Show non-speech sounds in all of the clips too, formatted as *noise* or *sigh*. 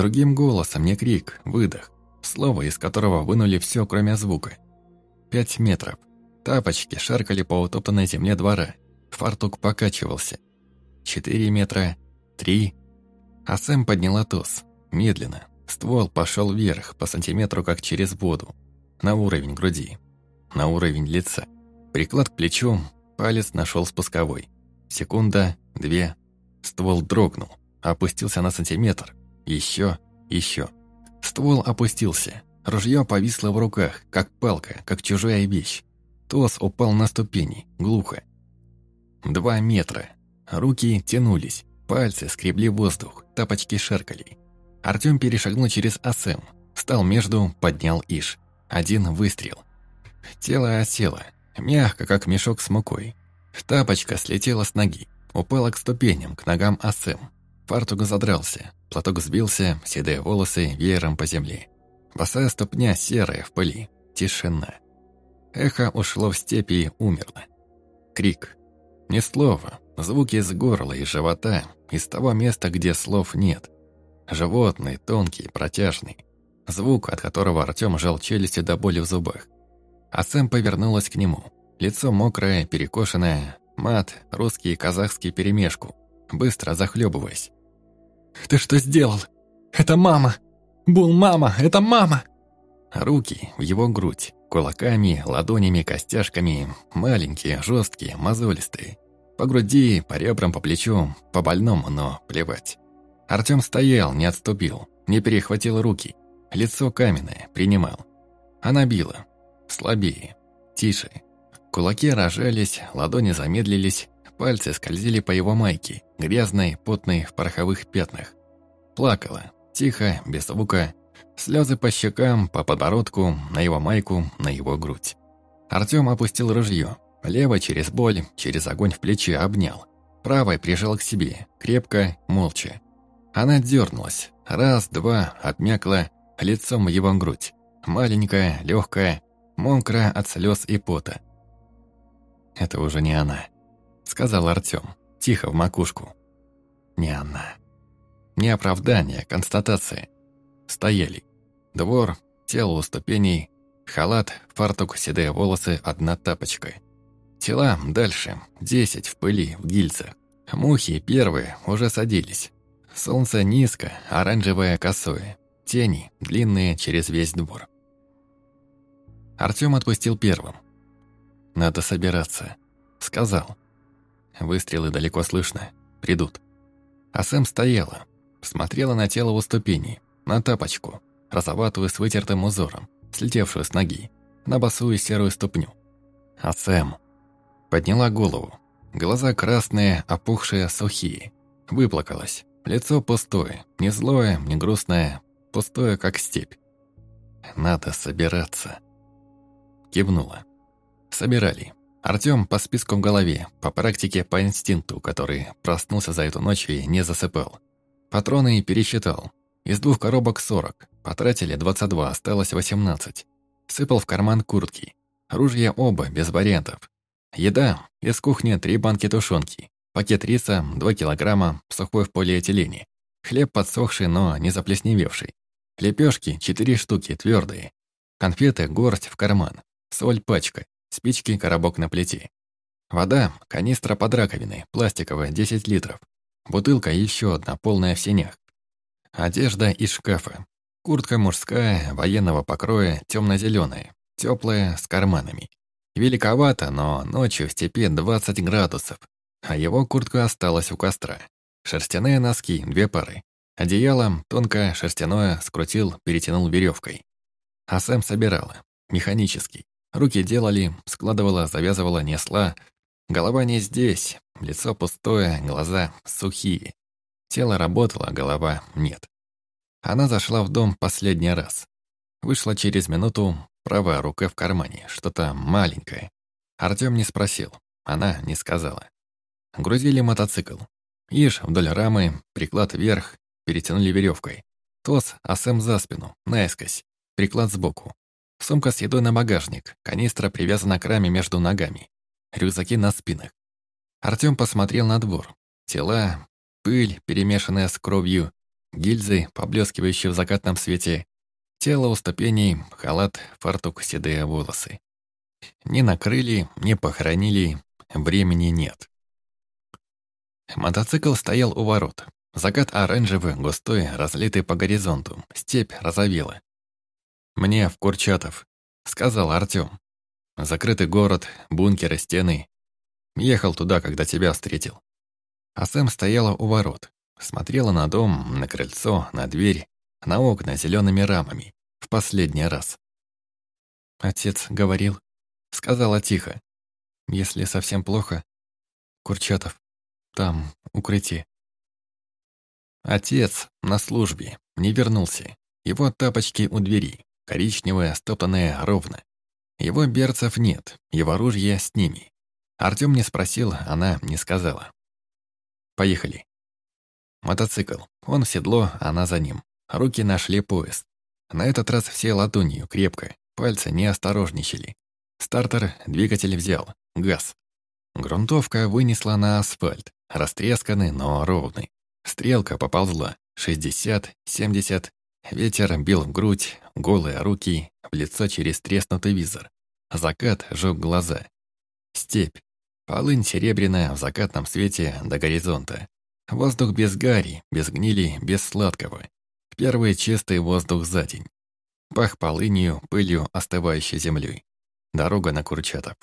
Другим голосом, не крик, выдох. Слово, из которого вынули все, кроме звука. Пять метров. Тапочки шаркали по утоптанной земле двора. Фартук покачивался. Четыре метра. Три. А Сэм подняла тос. Медленно. Ствол пошел вверх, по сантиметру, как через воду. На уровень груди. На уровень лица. Приклад к плечу. Палец нашел спусковой. Секунда, две. Ствол дрогнул. Опустился на сантиметр. Еще, еще. Ствол опустился. Ружье повисло в руках, как палка, как чужая вещь. Тос упал на ступени, глухо. Два метра. Руки тянулись, пальцы скребли воздух, тапочки шаркали. Артём перешагнул через АСМ, встал между, поднял Иш. Один выстрел. Тело осело, мягко, как мешок с мукой. Тапочка слетела с ноги, упала к ступеням, к ногам АСМ. Фартук задрался, платок сбился, седые волосы веером по земле. Босая ступня серая в пыли. Тишина. Эхо ушло в степи и умерло. Крик. Ни слова. Звуки из горла и живота, из того места, где слов нет. Животный, тонкий, протяжный. Звук, от которого Артем жал челюсти до боли в зубах. А Сэм повернулась к нему. Лицо мокрое, перекошенное, мат, русский и казахский перемешку, быстро захлебываясь. «Ты что сделал? Это мама! Бул, мама! Это мама!» Руки в его грудь, кулаками, ладонями, костяшками, маленькие, жесткие, мозолистые. По груди, по ребрам, по плечу, по больному, но плевать. Артем стоял, не отступил, не перехватил руки. Лицо каменное, принимал. Она била. Слабее, тише. Кулаки рожались, ладони замедлились, пальцы скользили по его майке, грязной, потной, в пороховых пятнах. Плакала, тихо, без звука, слезы по щекам, по подбородку, на его майку, на его грудь. Артем опустил ружье, лево через боль, через огонь в плечи обнял. Правой прижал к себе, крепко, молча. Она дернулась, раз, два, обмякла, лицом в его грудь. Маленькая, легкая, мокрая от слез и пота. «Это уже не она», — сказал Артем, тихо в макушку. «Не она». Не оправдание, констатация. Стояли. Двор, тело у ступеней, халат, фартук, седые волосы, одна тапочка. Тела дальше, десять в пыли, в гильзах. Мухи первые уже садились. Солнце низко, оранжевое косое. Тени, длинные через весь двор. Артём отпустил первым. «Надо собираться», — сказал. Выстрелы далеко слышно. Придут. А Сэм стояла, смотрела на тело у ступени, на тапочку, розоватую с вытертым узором, слетевшую с ноги, на босую серую ступню. А Сэм подняла голову. Глаза красные, опухшие, сухие. Выплакалась. Лицо пустое, не злое, не грустное, пустое, как степь. «Надо собираться». Кивнула. Собирали. Артём по списку в голове, по практике, по инстинкту, который проснулся за эту ночь и не засыпал. Патроны пересчитал. Из двух коробок 40. Потратили 22, осталось 18. Сыпал в карман куртки. Ружья оба, без вариантов. Еда. Из кухни три банки тушенки. Пакет риса, 2 килограмма, сухой в полиэтилене. Хлеб подсохший, но не заплесневевший. Лепешки, 4 штуки, твердые. Конфеты, горсть в карман. Соль, пачка. Спички, коробок на плите. Вода, канистра под раковиной, пластиковая, 10 литров. Бутылка еще одна, полная в синях. Одежда из шкафа. Куртка мужская, военного покроя, темно-зеленая, теплая, с карманами. Великовато, но ночью в степи 20 градусов, а его куртка осталась у костра. Шерстяные носки, две пары. Одеяло, тонкое, шерстяное, скрутил, перетянул веревкой. А Сэм собирала. Механический. Руки делали, складывала, завязывала, несла. Голова не здесь, лицо пустое, глаза сухие. Тело работало, а голова нет. Она зашла в дом последний раз. Вышла через минуту, правая рука в кармане, что-то маленькое. Артём не спросил, она не сказала. Грузили мотоцикл. Ишь вдоль рамы, приклад вверх, перетянули веревкой. Тос, а Сэм за спину, наискось, приклад сбоку. Сумка с едой на багажник, канистра привязана к раме между ногами. Рюкзаки на спинах. Артём посмотрел на двор. Тела, пыль, перемешанная с кровью, гильзы, поблескивающие в закатном свете, тело у ступеней, халат, фартук, седые волосы. Не накрыли, не похоронили, времени нет. Мотоцикл стоял у ворот. Закат оранжевый, густой, разлитый по горизонту. Степь розовела. «Мне в Курчатов», — сказал Артём. «Закрытый город, бункеры, стены. Ехал туда, когда тебя встретил». А Сэм стояла у ворот. Смотрела на дом, на крыльцо, на дверь, на окна зелеными рамами. В последний раз. «Отец говорил», — сказала тихо. «Если совсем плохо, Курчатов, там, укрытие». Отец на службе, не вернулся. Его тапочки у двери, коричневые, стоптанные ровно. Его берцев нет, его ружья с ними. Артём не спросил, она не сказала. Поехали. Мотоцикл. Он в седло, она за ним. Руки нашли поезд. На этот раз все ладонью, крепко. Пальцы не осторожничали. Стартер, двигатель взял. Газ. Грунтовка вынесла на асфальт. Растресканный, но ровный. Стрелка поползла. 60, 70. Ветер бил в грудь, голые руки, в лицо через треснутый визор. Закат жёг глаза. Степь. Полынь серебряная в закатном свете до горизонта. Воздух без гари, без гнили, без сладкого. Первый чистый воздух за день. Пах полынью, пылью, остывающей землей. Дорога на Курчатов.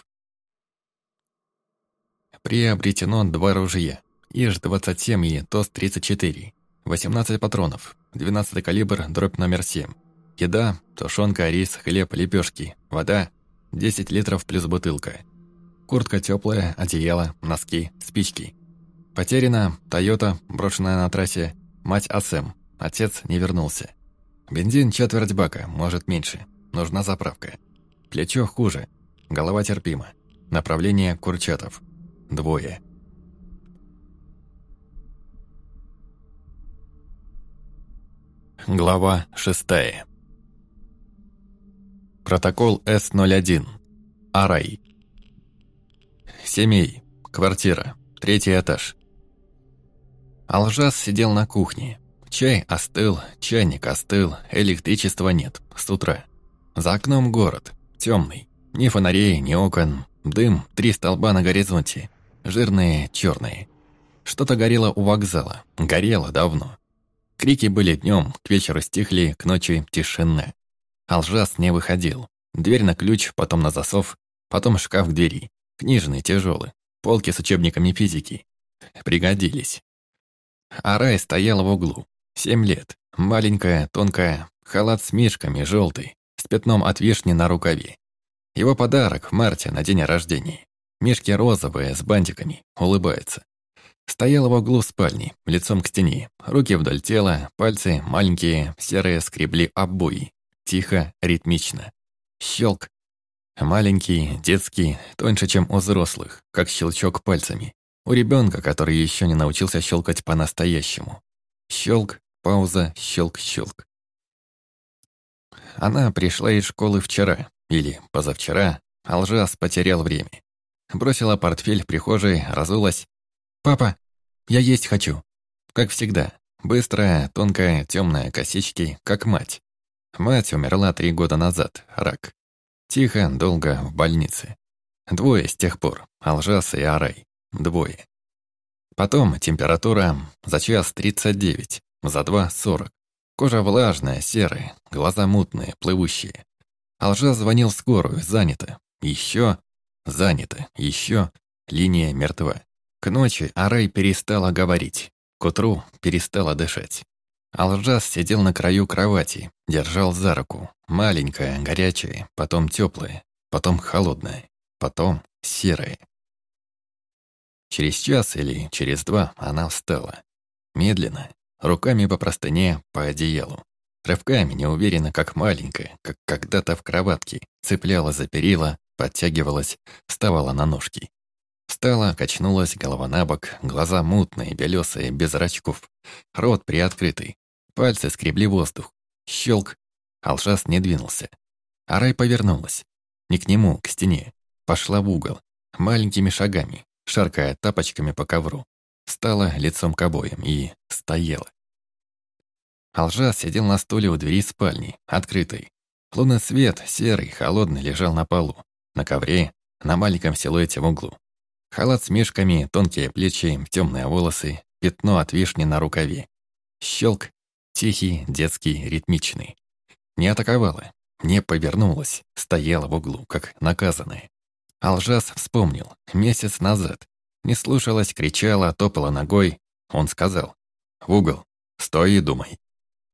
Приобретено два ружья. ИЖ-27 и ТОС-34. 18 патронов. 12 калибр, дробь номер 7. Еда, тушенка, рис, хлеб, лепешки. Вода, 10 литров плюс бутылка. Куртка теплая, одеяло, носки, спички. Потеряна Тойота, брошенная на трассе. Мать Асэм. Отец не вернулся. Бензин четверть бака, может меньше. Нужна заправка. Плечо хуже. Голова терпима. Направление Курчатов. Двое. Глава шестая. Протокол С-01. Арай. Семей. Квартира. Третий этаж. Алжас сидел на кухне. Чай остыл, чайник остыл, электричества нет, с утра. За окном город, темный. Ни фонарей, ни окон, дым, три столба на горизонте. Жирные, черные. Что-то горело у вокзала, горело давно. Крики были днем, к вечеру стихли, к ночи тишина. Алжас не выходил. Дверь на ключ, потом на засов, потом шкаф к двери. Книжный, тяжелый. Полки с учебниками физики. Пригодились. Арай стояла в углу. Семь лет. Маленькая, тонкая, халат с мишками, желтый, с пятном от вишни на рукаве. Его подарок в марте на день рождения. Мишки розовые, с бантиками, улыбается. Стоял в углу спальни, лицом к стене, руки вдоль тела, пальцы маленькие, серые скребли обои. Тихо, ритмично. Щелк. Маленький, детский, тоньше, чем у взрослых, как щелчок пальцами. У ребенка, который еще не научился щелкать по-настоящему. Щелк, пауза, щелк-щелк. Она пришла из школы вчера, или позавчера, а лжас потерял время. Бросила портфель в прихожей, разулась. «Папа, я есть хочу». Как всегда, быстрая, тонкая, темная, косички, как мать. Мать умерла три года назад, рак. Тихо, долго, в больнице. Двое с тех пор, Алжас и Арай. Двое. Потом температура за час 39, за два 40. Кожа влажная, серая, глаза мутные, плывущие. Алжа звонил скорую, занято. Еще занято, еще линия мертва. К ночи Арай перестала говорить. К утру перестала дышать. Алжас сидел на краю кровати, держал за руку. Маленькая, горячая, потом теплая, потом холодная, потом серая. Через час или через два она встала. Медленно, руками по простыне, по одеялу. Рывками, неуверенно, как маленькая, как когда-то в кроватке, цепляла за перила, подтягивалась, вставала на ножки. Встала, качнулась, голова на бок, глаза мутные, белесые, без зрачков, рот приоткрытый, пальцы скребли воздух. Щелк. Алжас не двинулся. Арай повернулась. Не к нему, к стене. Пошла в угол. Маленькими шагами, шаркая тапочками по ковру. Стала лицом к обоям и стояла. Алжа сидел на стуле у двери спальни, открытой. Лунный свет, серый, холодный, лежал на полу. На ковре, на маленьком силуэте в углу. Халат с мешками, тонкие плечи, темные волосы, пятно от вишни на рукаве. Щелк, тихий, детский, ритмичный. Не атаковала, не повернулась, стояла в углу, как наказанная. Алжас вспомнил, месяц назад. Не слушалась, кричала, топала ногой. Он сказал, «В угол, стой и думай».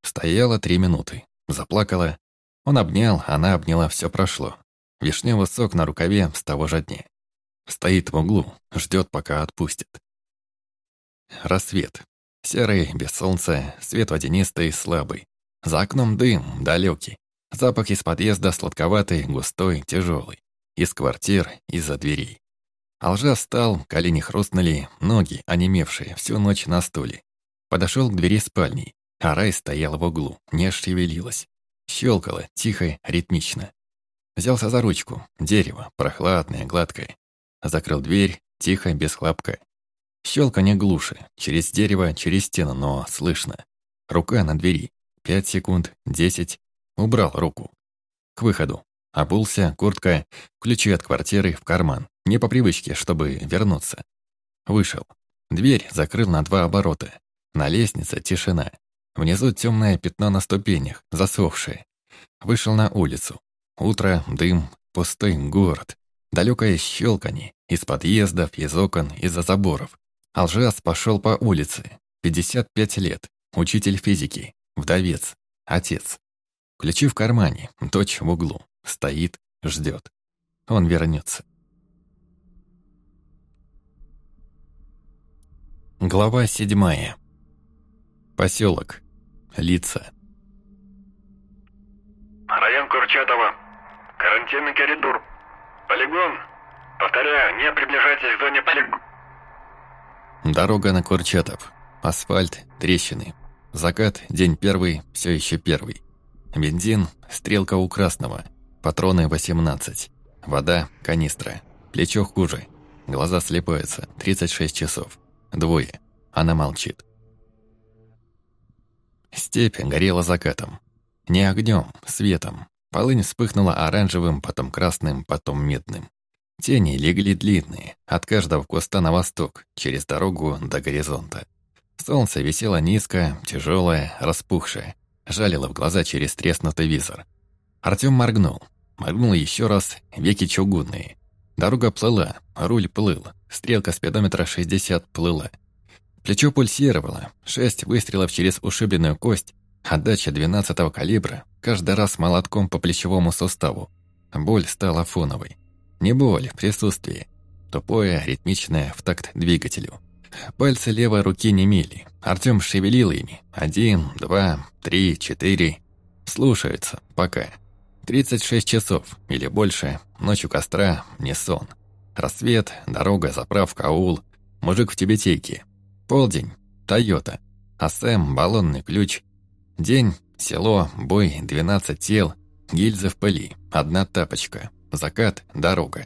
Стояла три минуты, заплакала. Он обнял, она обняла, все прошло. Вишневый сок на рукаве с того же дня. Стоит в углу, ждет, пока отпустит. Рассвет. Серый, без солнца, свет водянистый, слабый. За окном дым, далекий. Запах из подъезда сладковатый, густой, тяжелый. Из квартир, из-за дверей. Алжа встал, колени хрустнули, ноги, онемевшие, всю ночь на стуле. Подошел к двери спальни. А Рай стояла в углу, не шевелилась. Щелкала, тихо, ритмично. Взялся за ручку. Дерево, прохладное, гладкое. Закрыл дверь, тихо, без хлопка. не глуши. Через дерево, через стену, но слышно. Рука на двери. Пять секунд, десять. Убрал руку. К выходу. Обулся, куртка, ключи от квартиры в карман. Не по привычке, чтобы вернуться. Вышел. Дверь закрыл на два оборота. На лестнице тишина. Внизу темное пятно на ступенях, засохшее. Вышел на улицу. Утро, дым, пустой город. Далекое щелканье. Из подъездов, из окон, из-за заборов. Алжас пошел по улице. 55 лет. Учитель физики. Вдовец. Отец. Ключи в кармане. Дочь в углу. Стоит, ждет. Он вернется. Глава седьмая. Поселок. Лица. Район Курчатова. Карантинный коридор. Полигон. Повторяю, не приближайтесь к зоне полигона. Дорога на Курчатов. Асфальт, трещины. Закат, день первый, все еще первый. Бензин, стрелка у красного. Патроны 18. Вода, канистра. Плечо хуже. Глаза слепаются. 36 часов. Двое. Она молчит. Степь горела закатом. Не огнем, светом. Полынь вспыхнула оранжевым, потом красным, потом медным. Тени легли длинные, от каждого куста на восток, через дорогу до горизонта. Солнце висело низко, тяжелое, распухшее, жалило в глаза через треснутый визор. Артём моргнул. Моргнул еще раз, веки чугунные. Дорога плыла, руль плыл, стрелка спидометра 60 плыла. Плечо пульсировало, шесть выстрелов через ушибленную кость, отдача 12-го калибра, каждый раз молотком по плечевому суставу. Боль стала фоновой. Не боль, присутствие. Тупое, ритмичное, в такт двигателю. Пальцы левой руки не мели. Артём шевелил ими. Один, два, три, четыре. Слушаются, пока. 36 часов или больше. Ночью костра, не сон. Рассвет, дорога, заправка, аул. Мужик в тибетейке. Полдень. Тойота. А Сэм, баллонный ключ. День. Село. Бой. 12 тел. Гильзы в пыли. Одна тапочка. Закат. Дорога.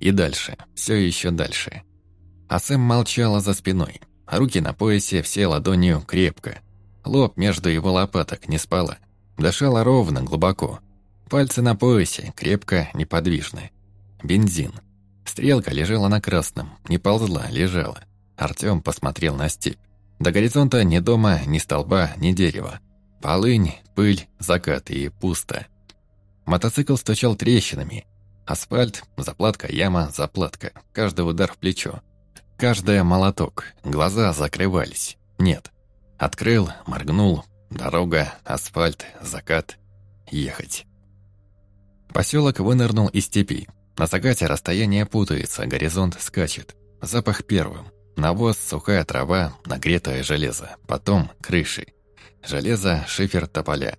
И дальше. Все еще дальше. А Сэм молчала за спиной. Руки на поясе, все ладонью крепко. Лоб между его лопаток не спала. Дышала ровно, глубоко. Пальцы на поясе, крепко, неподвижны. Бензин. Стрелка лежала на красном, не ползла, лежала. Артём посмотрел на степь. До горизонта ни дома, ни столба, ни дерева. Полынь, пыль, закат и пусто. Мотоцикл стучал трещинами. Асфальт, заплатка, яма, заплатка. Каждый удар в плечо. Каждая молоток. Глаза закрывались. Нет. Открыл, моргнул. Дорога, асфальт, закат. Ехать. Поселок вынырнул из степи. На закате расстояние путается, горизонт скачет. Запах первым. Навоз, сухая трава, нагретое железо. Потом крыши. Железо, шифер, тополя.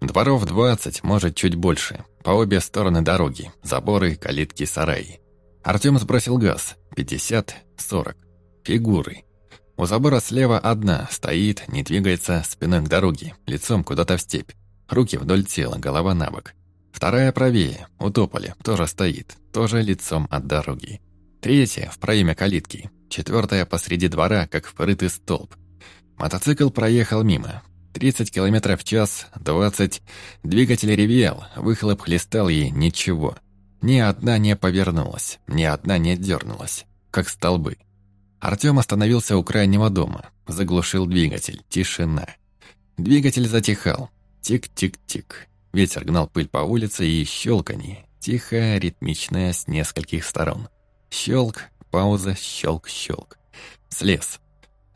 Дворов 20, может, чуть больше. По обе стороны дороги. Заборы, калитки, сараи. Артем сбросил газ. 50, 40. Фигуры. У забора слева одна, стоит, не двигается, спиной к дороге, лицом куда-то в степь. Руки вдоль тела, голова на бок. Вторая правее, у тополя, тоже стоит, тоже лицом от дороги. Третья в проеме калитки, четвертая посреди двора, как впрытый столб. Мотоцикл проехал мимо. 30 км в час, 20. Двигатель ревел, выхлоп хлестал и ничего. Ни одна не повернулась, ни одна не дернулась, как столбы. Артём остановился у крайнего дома, заглушил двигатель, тишина. Двигатель затихал, тик-тик-тик. Ветер гнал пыль по улице и щелканье, тихое, ритмичное с нескольких сторон. Щелк, пауза, щелк, щелк. Слез.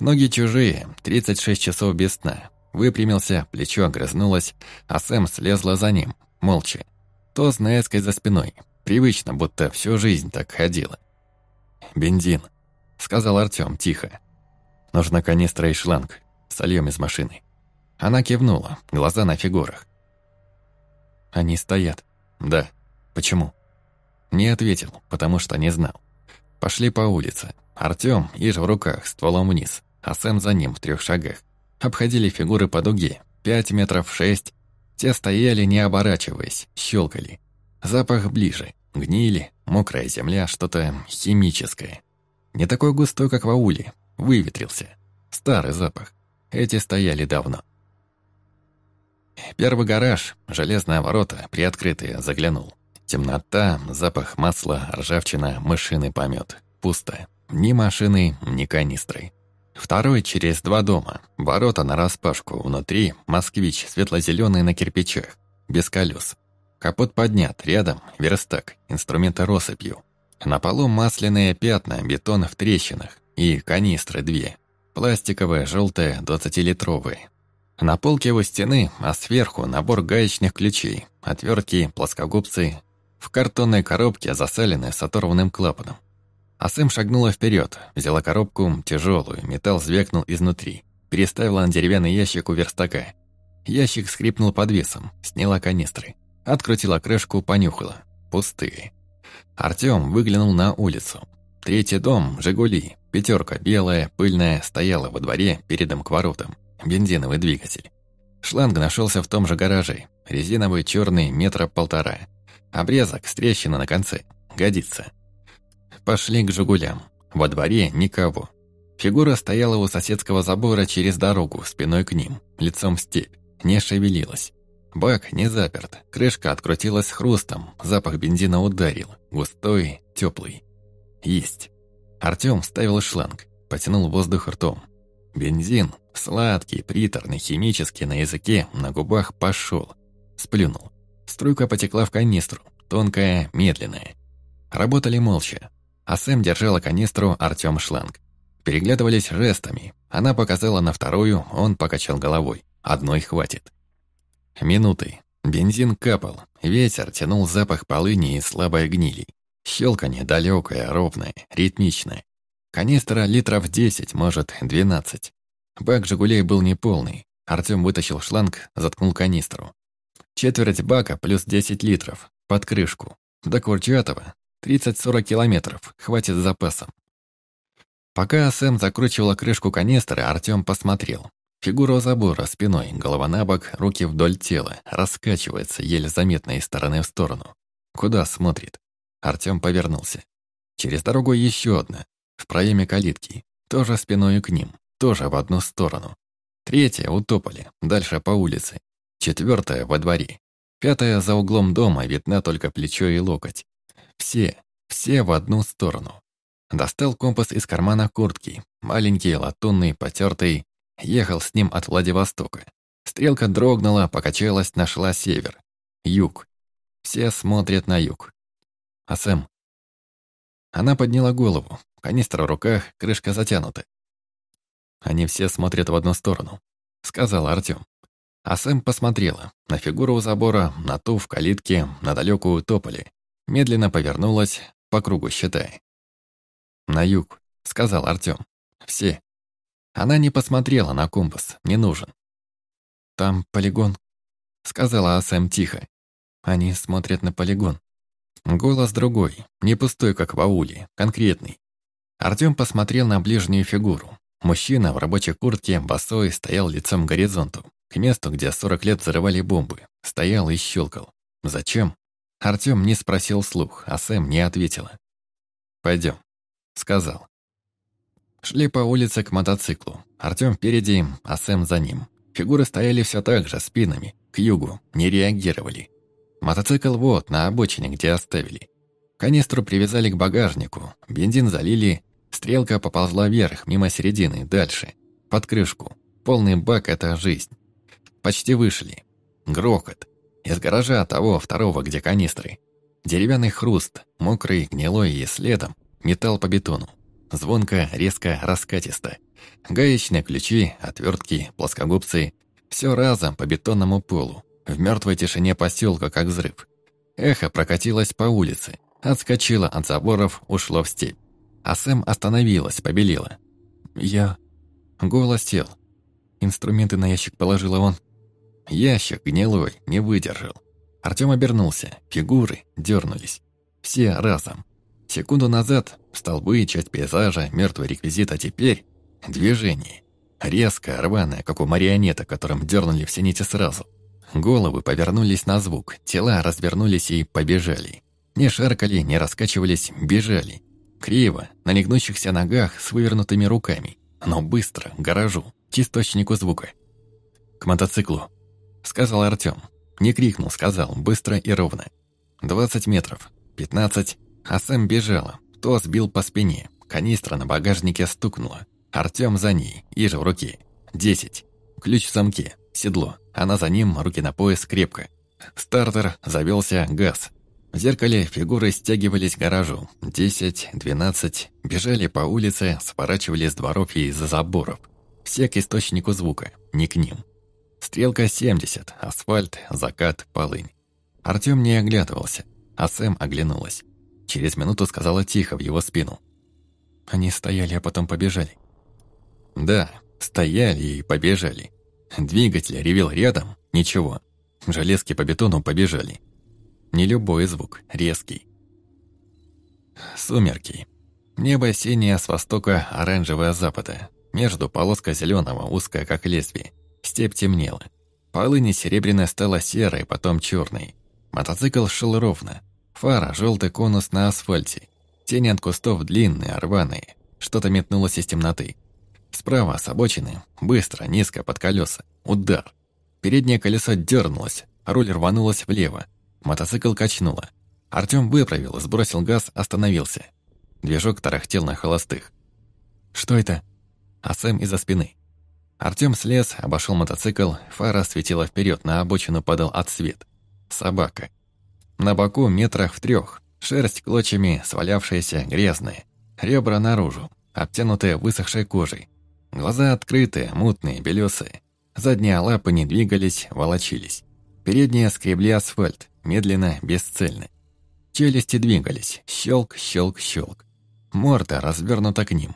Ноги чужие, 36 часов без сна. Выпрямился, плечо огрызнулось, а Сэм слезла за ним, молча. То с Наэской за спиной. Привычно, будто всю жизнь так ходила. «Бензин», — сказал Артём тихо. «Нужна канистра и шланг. Сольем из машины». Она кивнула, глаза на фигурах. «Они стоят». «Да. Почему?» Не ответил, потому что не знал. Пошли по улице. Артём, иж в руках, стволом вниз, а Сэм за ним в трех шагах. Обходили фигуры по дуге, пять метров шесть. Те стояли, не оборачиваясь, щелкали. Запах ближе, гнили, мокрая земля, что-то химическое. Не такой густой, как в ауле, выветрился. Старый запах. Эти стояли давно. Первый гараж, железные ворота, приоткрытые, заглянул. Темнота, запах масла, ржавчина, мышиный помет. Пусто. Ни машины, ни канистры. Второй через два дома. Ворота нараспашку. Внутри москвич, светло-зеленый на кирпичах. Без колес. Капот поднят. Рядом верстак. Инструменты россыпью. На полу масляные пятна, бетон в трещинах. И канистры две. Пластиковые, желтые, двадцатилитровые. На полке у стены, а сверху набор гаечных ключей, отвертки, плоскогубцы, в картонной коробке, засаленной с оторванным клапаном. А Сэм шагнула вперед, взяла коробку, тяжелую, металл звякнул изнутри, переставила на деревянный ящик у верстака. Ящик скрипнул под весом, сняла канистры, открутила крышку, понюхала. Пустые. Артём выглянул на улицу. Третий дом, «Жигули», пятерка белая, пыльная, стояла во дворе передом к воротам. Бензиновый двигатель. Шланг нашелся в том же гараже. Резиновый черный метра полтора. Обрезок с трещиной на конце. Годится. Пошли к «Жигулям». Во дворе никого. Фигура стояла у соседского забора через дорогу, спиной к ним, лицом в степь. Не шевелилась. Бак не заперт. Крышка открутилась хрустом. Запах бензина ударил. Густой, теплый. Есть. Артём вставил шланг. Потянул воздух ртом. Бензин, сладкий, приторный, химический, на языке, на губах пошел. Сплюнул. Струйка потекла в канистру, тонкая, медленная. Работали молча. А Сэм держала канистру, Артём шланг. Переглядывались жестами. Она показала на вторую, он покачал головой. Одной хватит. Минуты. Бензин капал. Ветер тянул запах полыни и слабой гнили. Щелканье далекое, ровное, ритмичное. Канистра литров 10, может, 12. Бак «Жигулей» был неполный. Артём вытащил шланг, заткнул канистру. Четверть бака плюс 10 литров. Под крышку. До Курчатова 30-40 километров. Хватит с запасом. Пока Сэм закручивала крышку канистры, Артём посмотрел. Фигура у забора, спиной, голова на бок, руки вдоль тела, раскачивается, еле заметно из стороны в сторону. Куда смотрит? Артём повернулся. Через дорогу еще одна, в проеме калитки, тоже спиной к ним, тоже в одну сторону. Третья у тополя, дальше по улице, Четвертая во дворе. Пятая за углом дома, видна только плечо и локоть. Все, все в одну сторону. Достал компас из кармана куртки. Маленький, латунный, потертый. Ехал с ним от Владивостока. Стрелка дрогнула, покачалась, нашла север. Юг. Все смотрят на юг. А Сэм? Она подняла голову. Канистра в руках, крышка затянута. Они все смотрят в одну сторону, сказал Артём. А Сэм посмотрела на фигуру у забора, на ту в калитке, на далекую тополи. Медленно повернулась, по кругу считая. «На юг», — сказал Артём. «Все». Она не посмотрела на компас, не нужен. «Там полигон», — сказала Асэм тихо. Они смотрят на полигон. Голос другой, не пустой, как в ауле, конкретный. Артём посмотрел на ближнюю фигуру. Мужчина в рабочей куртке, босой, стоял лицом к горизонту. К месту, где 40 лет взрывали бомбы. Стоял и щелкал. Зачем? Артём не спросил слух, а Сэм не ответила. «Пойдём», — сказал. Шли по улице к мотоциклу. Артём впереди, а Сэм за ним. Фигуры стояли все так же, спинами, к югу, не реагировали. Мотоцикл вот, на обочине, где оставили. Канистру привязали к багажнику, бензин залили, стрелка поползла вверх, мимо середины, дальше, под крышку. Полный бак — это жизнь. Почти вышли. Грохот. Из гаража того, второго, где канистры. Деревянный хруст, мокрый, гнилой и следом, металл по бетону. Звонко, резко, раскатисто. Гаечные ключи, отвертки, плоскогубцы — все разом по бетонному полу. В мертвой тишине поселка, как взрыв. Эхо прокатилось по улице, отскочило от заборов, ушло в степь. А Сэм остановилась, побелела. «Я...» Голос сел. Инструменты на ящик положила он. Ящик, гнилой, не выдержал. Артём обернулся, фигуры дернулись. Все разом. Секунду назад столбы, часть пейзажа, мертвый реквизит, а теперь движение. Резко, рваное, как у марионета, которым дернули все нити сразу. Головы повернулись на звук, тела развернулись и побежали. Не шаркали, не раскачивались, бежали. Криво, на негнущихся ногах с вывернутыми руками, но быстро, к гаражу, к источнику звука. «К мотоциклу», — сказал Артём. Не крикнул, сказал, быстро и ровно. «Двадцать метров, пятнадцать». А Сэм бежала, то сбил по спине, канистра на багажнике стукнула. Артём за ней, и же в руке. Десять. Ключ в замке, седло. Она за ним, руки на пояс, крепко. Стартер, завелся, газ. В зеркале фигуры стягивались к гаражу. Десять, двенадцать. Бежали по улице, сворачивали с дворов и из-за заборов. Все к источнику звука, не к ним. Стрелка 70, асфальт, закат, полынь. Артём не оглядывался, а Сэм оглянулась. Через минуту сказала тихо в его спину. Они стояли, а потом побежали. Да, стояли и побежали. Двигатель ревел рядом, ничего. Железки по бетону побежали. Не любой звук, резкий. Сумерки. Небо синее с востока, оранжевое с запада. Между полоска зеленого, узкая как лезвие. Степь темнела. Полыни серебряная стала серой, потом черной. Мотоцикл шел ровно. Фара, желтый конус на асфальте. Тени от кустов длинные, рваные. Что-то метнулось из темноты. Справа с обочины, быстро, низко, под колеса. Удар. Переднее колесо дернулось, руль рванулось влево. Мотоцикл качнуло. Артём выправил, сбросил газ, остановился. Движок тарахтел на холостых. «Что это?» А Сэм из-за спины. Артём слез, обошел мотоцикл, фара светила вперед, на обочину падал отсвет. Собака. На боку метрах в трех, шерсть клочьями, свалявшаяся, грязная. Ребра наружу, обтянутые высохшей кожей. Глаза открытые, мутные, белесые. Задние лапы не двигались, волочились. Передние скребли асфальт, медленно, бесцельно. Челюсти двигались, щелк, щелк, щелк. Морда развернута к ним.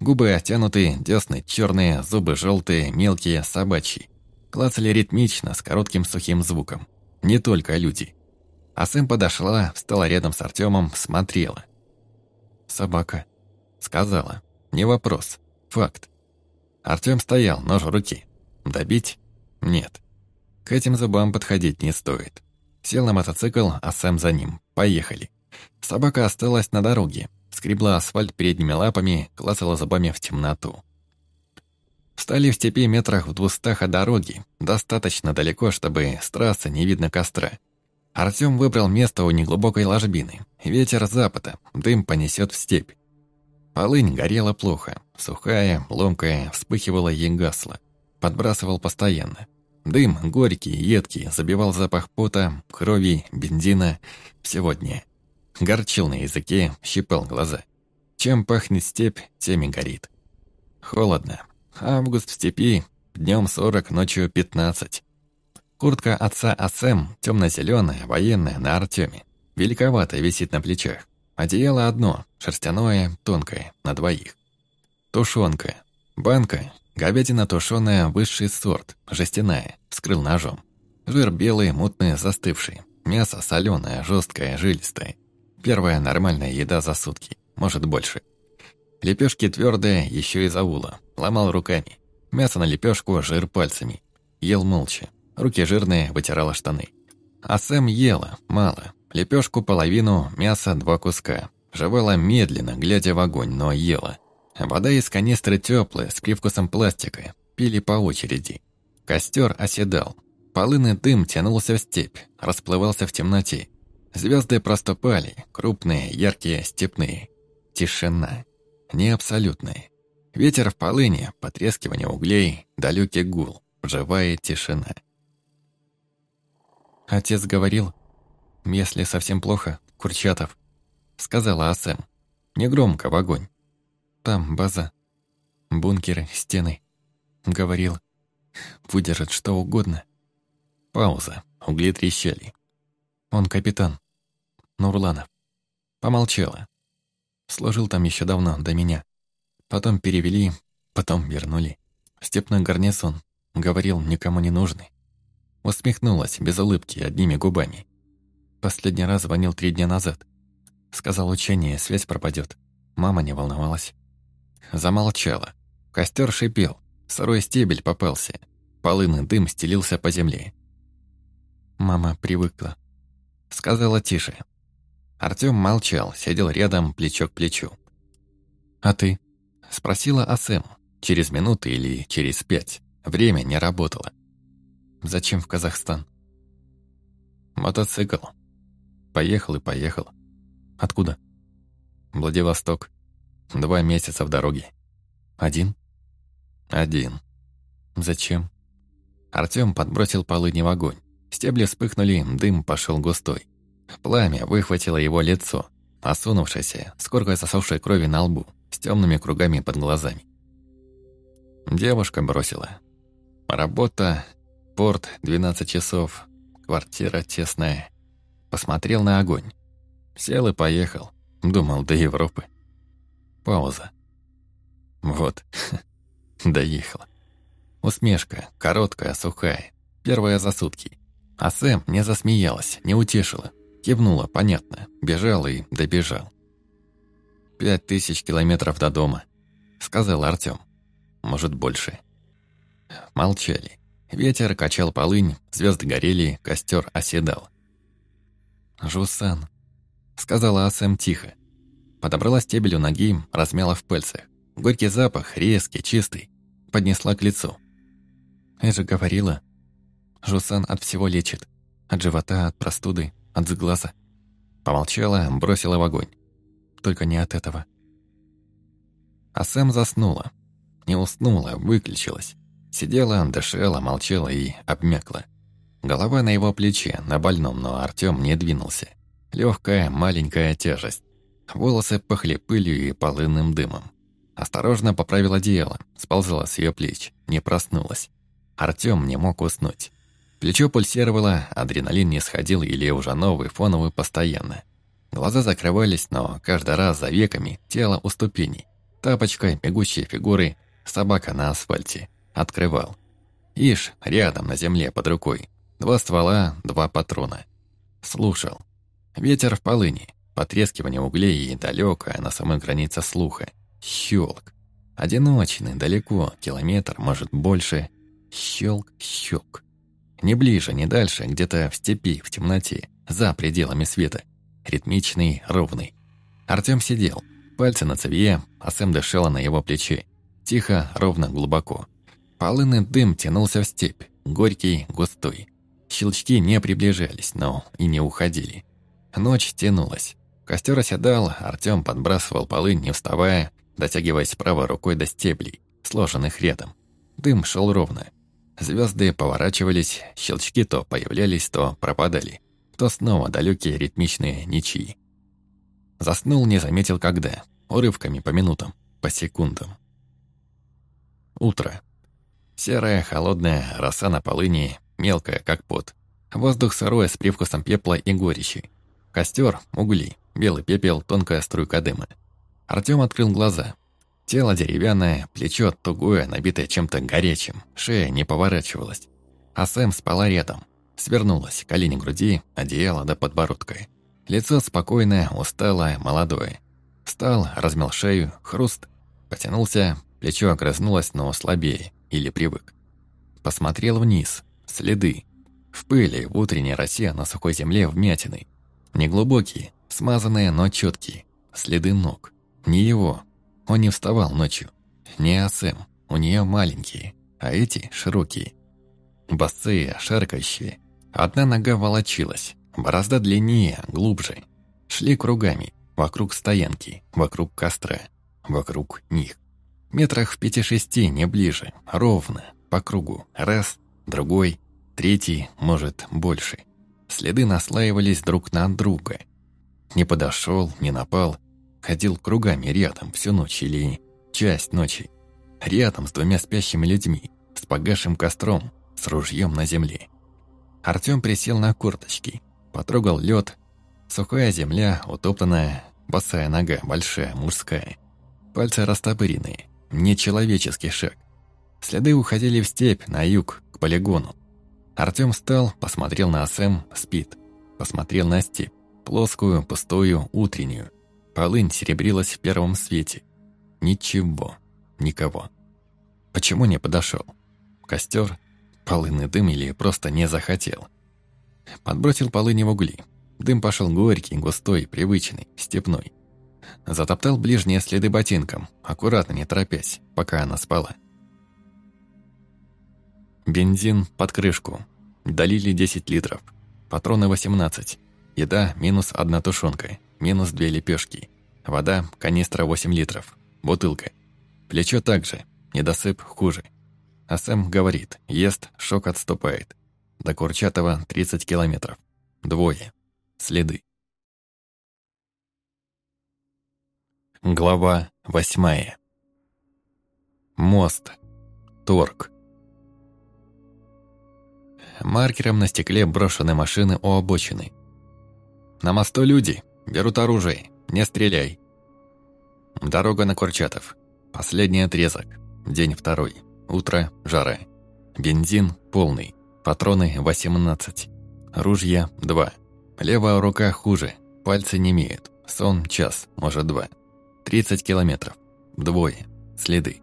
Губы оттянутые, десны черные, зубы желтые, мелкие, собачьи. Клацали ритмично, с коротким сухим звуком. Не только люди. А Сэм подошла, встала рядом с Артемом, смотрела. «Собака», — сказала. «Не вопрос. Факт». Артем стоял, нож в руки. «Добить? Нет. К этим зубам подходить не стоит». Сел на мотоцикл, а Сэм за ним. «Поехали». Собака осталась на дороге, скребла асфальт передними лапами, клацала зубами в темноту. Встали в степи метрах в двустах от дороги, достаточно далеко, чтобы с трассы не видно костра. Артём выбрал место у неглубокой ложбины. Ветер запада, дым понесет в степь. Полынь горела плохо, сухая, ломкая, вспыхивала и гасла. Подбрасывал постоянно. Дым, горький, едкий, забивал запах пота, крови, бензина, всего дня. Горчил на языке, щипал глаза. Чем пахнет степь, тем и горит. Холодно. Август в степи, днем 40, ночью 15. Куртка отца Асэм, темно-зеленая, военная, на Артеме. Великоватая, висит на плечах. Одеяло одно, шерстяное, тонкое, на двоих. Тушенка. Банка. Говядина тушеная, высший сорт, жестяная, вскрыл ножом. Жир белый, мутный, застывший. Мясо соленое, жесткое, жилистое. Первая нормальная еда за сутки, может больше. Лепешки твердые, еще из аула. Ломал руками. Мясо на лепешку, жир пальцами. Ел молча. Руки жирные, вытирала штаны. А Сэм ела, мало. Лепешку половину, мясо два куска. Жевала медленно, глядя в огонь, но ела. Вода из канистры теплая, с привкусом пластика. Пили по очереди. Костер оседал. Полынный дым тянулся в степь, расплывался в темноте. Звезды проступали, крупные, яркие, степные. Тишина. Не абсолютная. Ветер в полыне, потрескивание углей, далекий гул, живая тишина. Отец говорил, если совсем плохо, Курчатов, сказала Асэм. Негромко в огонь. Там база, бункеры, стены. Говорил, выдержит что угодно. Пауза, угли трещали. Он капитан. Нурланов. Помолчала. Служил там еще давно, до меня. Потом перевели, потом вернули. Степной гарнизон. Говорил, никому не нужный. Усмехнулась, без улыбки, одними губами. Последний раз звонил три дня назад. Сказал учение, связь пропадет. Мама не волновалась. Замолчала. Костер шипел. Сырой стебель попался. Полынный дым стелился по земле. Мама привыкла. Сказала тише. Артём молчал, сидел рядом, плечо к плечу. «А ты?» Спросила Асэм. Через минуту или через пять. Время не работало. «Зачем в Казахстан?» «Мотоцикл. Поехал и поехал. Откуда?» «Владивосток. Два месяца в дороге. Один?» «Один. Зачем?» Артём подбросил полыни в огонь. Стебли вспыхнули, дым пошел густой. Пламя выхватило его лицо, осунувшееся, с коркой засохшей крови на лбу, с темными кругами под глазами. Девушка бросила. Работа, порт, 12 часов, квартира тесная. Посмотрел на огонь. Сел и поехал. Думал, до Европы. Пауза. Вот, *laughs* доехала. Усмешка, короткая, сухая. Первая за сутки. А Сэм не засмеялась, не утешила. Кивнула, понятно. Бежал и добежал. «Пять тысяч километров до дома», — сказал Артём. «Может, больше». Молчали. Ветер качал полынь, звезды горели, костер оседал. «Жусан», — сказала Асэм тихо. Подобрала стебель у ноги, размяла в пальцах. Горький запах, резкий, чистый, поднесла к лицу. «Я же говорила, Жусан от всего лечит. От живота, от простуды, от сглаза. Помолчала, бросила в огонь. Только не от этого. А Сэм заснула. Не уснула, выключилась. Сидела, дышала, молчала и обмякла. Голова на его плече, на больном, но Артём не двинулся. Легкая, маленькая тяжесть. Волосы пахли пылью и полынным дымом. Осторожно поправила одеяло, сползла с ее плеч, не проснулась. Артём не мог уснуть. Плечо пульсировало, адреналин не сходил или уже новый, фоновый постоянно. Глаза закрывались, но каждый раз за веками тело у ступеней. Тапочка, бегущие фигуры, собака на асфальте. Открывал. Ишь, рядом на земле под рукой. Два ствола, два патрона. Слушал. Ветер в полыни, потрескивание углей и далекое на самой границе слуха. Щелк. Одиночный, далеко, километр, может, больше. Щелк, щелк. Не ближе, не дальше, где-то в степи, в темноте, за пределами света. Ритмичный, ровный. Артём сидел. Пальцы на цевье, а Сэм дышала на его плече. Тихо, ровно, глубоко. Полынный дым тянулся в степь, горький, густой. Щелчки не приближались, но и не уходили. Ночь тянулась. Костер оседал, Артём подбрасывал полынь, не вставая, дотягиваясь правой рукой до стеблей, сложенных рядом. Дым шел ровно. Звезды поворачивались, щелчки то появлялись, то пропадали, то снова далекие ритмичные ничьи. Заснул, не заметил когда, урывками по минутам, по секундам. Утро. Серая, холодная, роса на полыни, мелкая, как пот. Воздух сырой с привкусом пепла и горечи. Костер, угли, белый пепел, тонкая струйка дыма. Артём открыл глаза. Тело деревянное, плечо тугое, набитое чем-то горячим, шея не поворачивалась. А Сэм спала рядом. Свернулась, колени груди, одеяло до подбородка. Лицо спокойное, усталое, молодое. Встал, размял шею, хруст. Потянулся, плечо огрызнулось, но слабее, или привык. Посмотрел вниз, следы. В пыли, в утренней росе на сухой земле вмятины. Неглубокие, смазанные, но четкие. Следы ног. Не его, он не вставал ночью. Не Асэм, у нее маленькие, а эти широкие. Босые, шаркающие. Одна нога волочилась, борозда длиннее, глубже. Шли кругами, вокруг стоянки, вокруг костра, вокруг них. Метрах в пяти-шести, не ближе, ровно, по кругу. Раз, другой, третий, может, больше. Следы наслаивались друг на друга. Не подошел, не напал, ходил кругами рядом всю ночь или часть ночи. Рядом с двумя спящими людьми, с погасшим костром, с ружьем на земле. Артём присел на курточки, потрогал лед, сухая земля, утоптанная, босая нога, большая, мужская. Пальцы растопыренные, нечеловеческий шаг. Следы уходили в степь, на юг, к полигону. Артём встал, посмотрел на СМ, спит. Посмотрел на степь, плоскую, пустую, утреннюю. Полынь серебрилась в первом свете. Ничего, никого. Почему не подошел? Костер, полынный дым или просто не захотел? Подбросил полыни в угли. Дым пошел горький, густой, привычный, степной. Затоптал ближние следы ботинком, аккуратно, не торопясь, пока она спала. Бензин под крышку. Долили 10 литров. Патроны 18. Еда минус одна тушенка, минус две лепешки. Вода, канистра 8 литров. Бутылка. Плечо также, недосып хуже. А Сэм говорит, ест, шок отступает. До Курчатова 30 километров. Двое. Следы. Глава восьмая. Мост. Торг. Маркером на стекле брошены машины у обочины. На мосту люди. Берут оружие. Не стреляй. Дорога на Курчатов. Последний отрезок. День второй. Утро. Жара. Бензин полный. Патроны 18. Ружья 2. Левая рука хуже. Пальцы не имеют. Сон час, может два. 30 километров. Двое. Следы.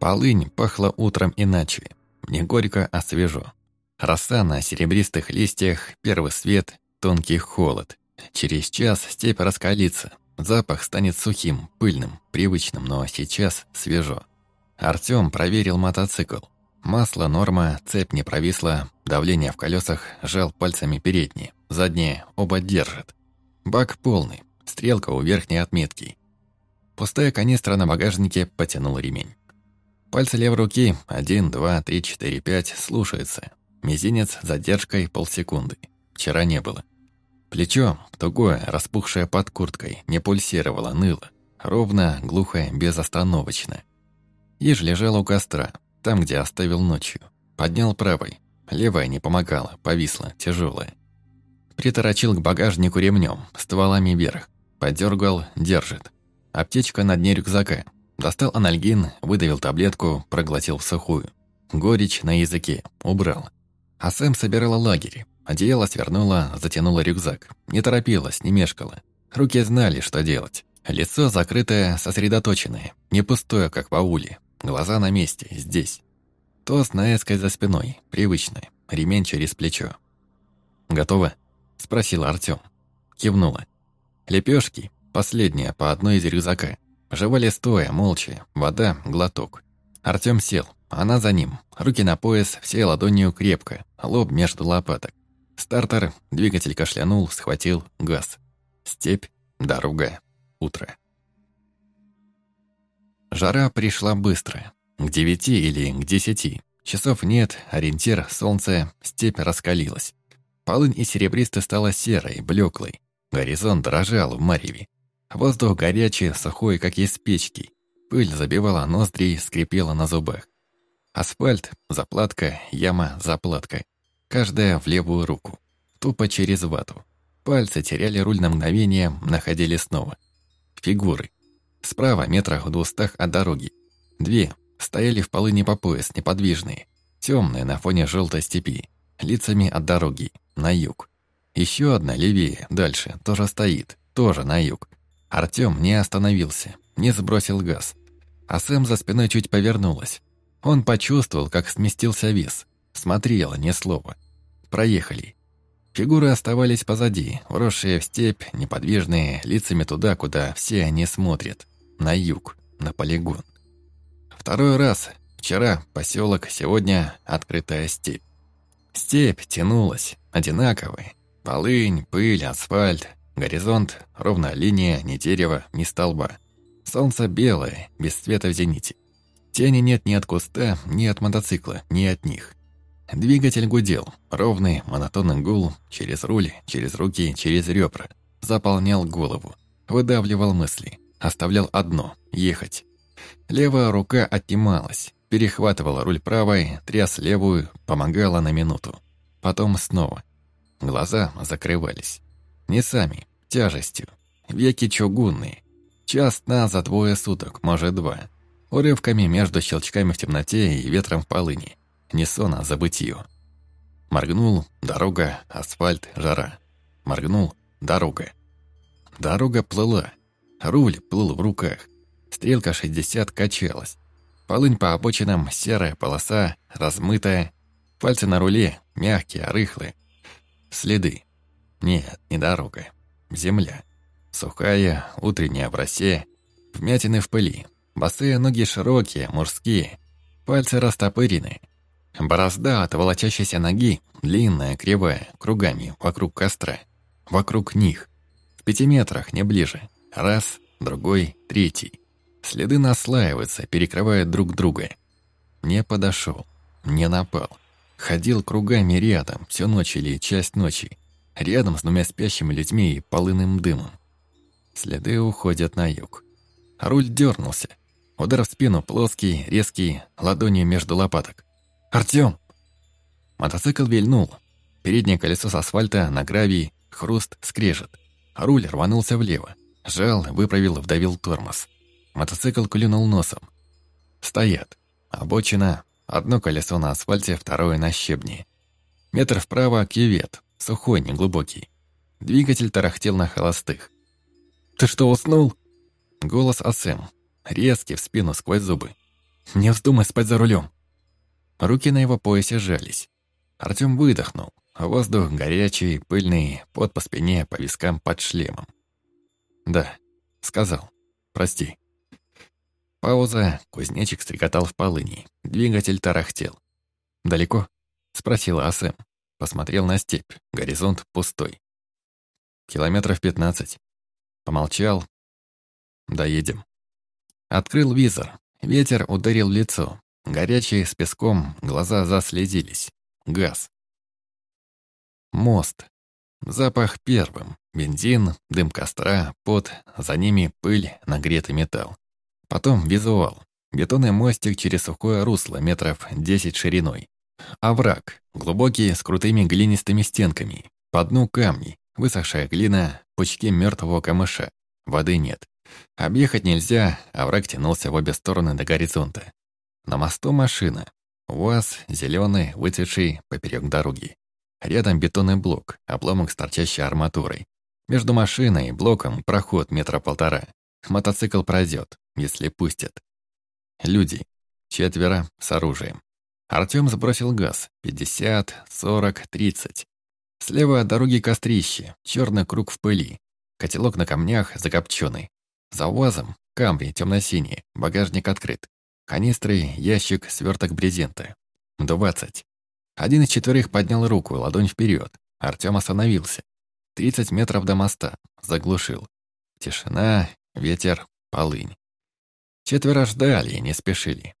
Полынь пахла утром иначе. Не горько, а свежо. Роса на серебристых листьях, первый свет, тонкий холод. Через час степь раскалится. Запах станет сухим, пыльным, привычным, но сейчас свежо. Артём проверил мотоцикл. Масло норма, цепь не провисла, давление в колесах, жал пальцами передние, задние оба держат. Бак полный, стрелка у верхней отметки. Пустая канистра на багажнике потянул ремень. Пальцы левой руки, один, два, три, четыре, пять, слушаются. Мизинец задержкой полсекунды. Вчера не было. Плечо, тугое, распухшее под курткой, не пульсировало, ныло. Ровно, глухо, безостановочно. Иж лежал у костра, там, где оставил ночью. Поднял правой. Левая не помогала, повисла, тяжелая. Приторочил к багажнику ремнем, стволами вверх. Подергал, держит. Аптечка на дне рюкзака. Достал анальгин, выдавил таблетку, проглотил в сухую. Горечь на языке, убрал. А Сэм собирала лагерь. Одеяло свернула, затянула рюкзак. Не торопилась, не мешкала. Руки знали, что делать. Лицо закрытое, сосредоточенное. Не пустое, как в ауле. Глаза на месте, здесь. Тост на эской за спиной, привычный. Ремень через плечо. «Готово?» – спросил Артём. Кивнула. Лепешки, последняя, по одной из рюкзака. Жевали стоя, молча, вода, глоток. Артём сел, она за ним. Руки на пояс, все ладонью крепко, лоб между лопаток. Стартер, двигатель кашлянул, схватил газ. Степь, дорога, утро. Жара пришла быстро. К девяти или к десяти. Часов нет, ориентир, солнце, степь раскалилась. Полынь и серебристо стала серой, блеклой. Горизонт дрожал в мареве. Воздух горячий, сухой, как из печки. Пыль забивала ноздри, скрипела на зубах. Асфальт, заплатка, яма, заплатка. Каждая в левую руку. Тупо через вату. Пальцы теряли руль на мгновение, находили снова. Фигуры. Справа, метрах в двустах от дороги. Две. Стояли в полыни по пояс, неподвижные. Темные на фоне желтой степи. Лицами от дороги. На юг. Еще одна левее, дальше, тоже стоит. Тоже на юг. Артём не остановился, не сбросил газ. А Сэм за спиной чуть повернулась. Он почувствовал, как сместился вес. Смотрела, ни слова. Проехали. Фигуры оставались позади, вросшие в степь, неподвижные, лицами туда, куда все они смотрят. На юг, на полигон. Второй раз, Вчера поселок, сегодня открытая степь. Степь тянулась, одинаковая. Полынь, пыль, асфальт, горизонт, ровная линия, ни дерева, ни столба. Солнце белое, без света в зените. Тени нет ни от куста, ни от мотоцикла, ни от них. Двигатель гудел, ровный, монотонный гул, через руль, через руки, через ребра. Заполнял голову, выдавливал мысли, оставлял одно – ехать. Левая рука отнималась, перехватывала руль правой, тряс левую, помогала на минуту. Потом снова. Глаза закрывались. Не сами, тяжестью. Веки чугунные. Час на за двое суток, может два. Урывками между щелчками в темноте и ветром в полыни. Не сон, а забытию. Моргнул, дорога, асфальт, жара. Моргнул, дорога. Дорога плыла. Руль плыл в руках. Стрелка 60 качалась. Полынь по обочинам, серая полоса, размытая. Пальцы на руле, мягкие, рыхлые. Следы. Нет, не дорога. Земля. Сухая, утренняя в росе. Вмятины в пыли. Босые ноги широкие, мужские. Пальцы растопырены. Борозда от волочащейся ноги, длинная, кривая, кругами, вокруг костра. Вокруг них. В пяти метрах, не ближе. Раз, другой, третий. Следы наслаиваются, перекрывают друг друга. Не подошел, не напал. Ходил кругами рядом, всю ночь или часть ночи. Рядом с двумя спящими людьми и полынным дымом. Следы уходят на юг. Руль дернулся. Удар в спину плоский, резкий, ладонью между лопаток. «Артём!» Мотоцикл вильнул. Переднее колесо с асфальта на гравии, хруст, скрежет. Руль рванулся влево. Жал, выправил, вдавил тормоз. Мотоцикл клюнул носом. Стоят. Обочина. Одно колесо на асфальте, второе на щебне. Метр вправо — кювет. Сухой, неглубокий. Двигатель тарахтел на холостых. «Ты что, уснул?» Голос Асэм. Резкий в спину сквозь зубы. «Не вздумай спать за рулем!» Руки на его поясе сжались. Артём выдохнул. Воздух горячий, пыльный, пот по спине, по вискам под шлемом. «Да», — сказал. «Прости». Пауза, кузнечик стрекотал в полыни. Двигатель тарахтел. «Далеко?» — спросила Асэм. Посмотрел на степь. Горизонт пустой. «Километров пятнадцать». Помолчал. «Доедем». Открыл визор. Ветер ударил лицо. Горячие, с песком, глаза заслезились. Газ. Мост. Запах первым. Бензин, дым костра, пот, за ними пыль, нагретый металл. Потом визуал. Бетонный мостик через сухое русло метров 10 шириной. Овраг, глубокий, с крутыми глинистыми стенками. По дну камни, высохшая глина, пучки мертвого камыша. Воды нет. Объехать нельзя, овраг тянулся в обе стороны до горизонта. На мосту машина. УАЗ, зеленый, выцветший, поперек дороги. Рядом бетонный блок, обломок с торчащей арматурой. Между машиной и блоком проход метра полтора. Мотоцикл пройдет если пустят. Люди. Четверо с оружием. Артём сбросил газ. 50, 40, 30. Слева от дороги кострище, черный круг в пыли. Котелок на камнях, закопченный. За УАЗом камри темно-синие, багажник открыт. Канистры, ящик, сверток брезента. 20. Один из четверых поднял руку, ладонь вперед. Артём остановился. 30 метров до моста. Заглушил. Тишина, ветер, полынь. Четверо ждали и не спешили.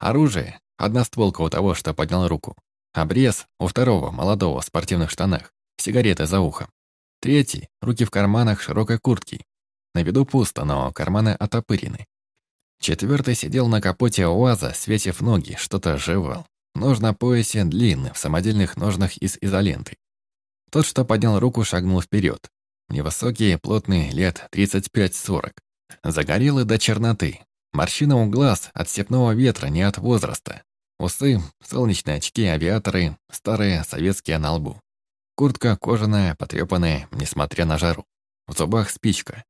Оружие — одна стволка у того, что поднял руку. Обрез у второго, молодого, в спортивных штанах. Сигареты за ухом. Третий — руки в карманах широкой куртки. На виду пусто, но карманы отопырены. Четвертый сидел на капоте УАЗа, светив ноги, что-то жевал. Нож на поясе длинный, в самодельных ножнах из изоленты. Тот, что поднял руку, шагнул вперед. Невысокий, плотный, лет 35-40. Загорелый до черноты, Морщина у глаз от степного ветра, не от возраста. Усы, солнечные очки, авиаторы, старые советские на лбу. Куртка кожаная, потрепанная, несмотря на жару. В зубах спичка.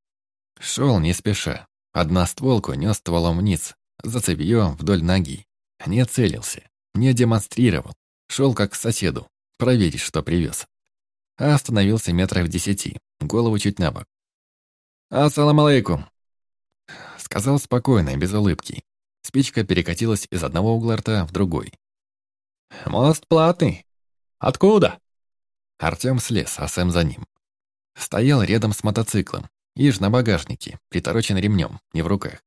Шел не спеша. Одна стволку нес стволом вниз, за цевьё вдоль ноги. Не целился, не демонстрировал. Шел как к соседу, проверить, что привез. А остановился метров в десяти, голову чуть на бок. «Ассаламу алейкум!» Сказал спокойно, без улыбки. Спичка перекатилась из одного угла рта в другой. «Мост платный. Откуда?» Артем слез, а Сэм за ним. Стоял рядом с мотоциклом, иж на багажнике, приторочен ремнем, не в руках.